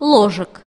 ложек.